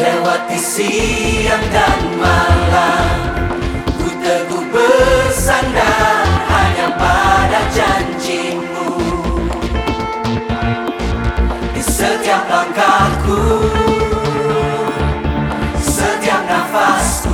Lewat siang dan malam fast.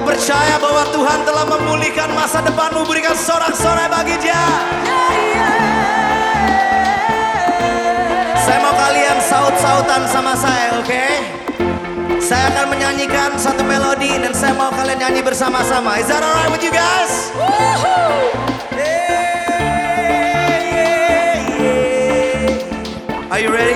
Yang percaya bahwa Tuhan telah memulihkan masa depanmu Berikan sorak-sorai bagi dia Saya mau kalian saut-sautan sama saya, oke? Saya akan menyanyikan satu melodi dan saya mau kalian nyanyi bersama-sama. Is that alright with you guys? Are you ready?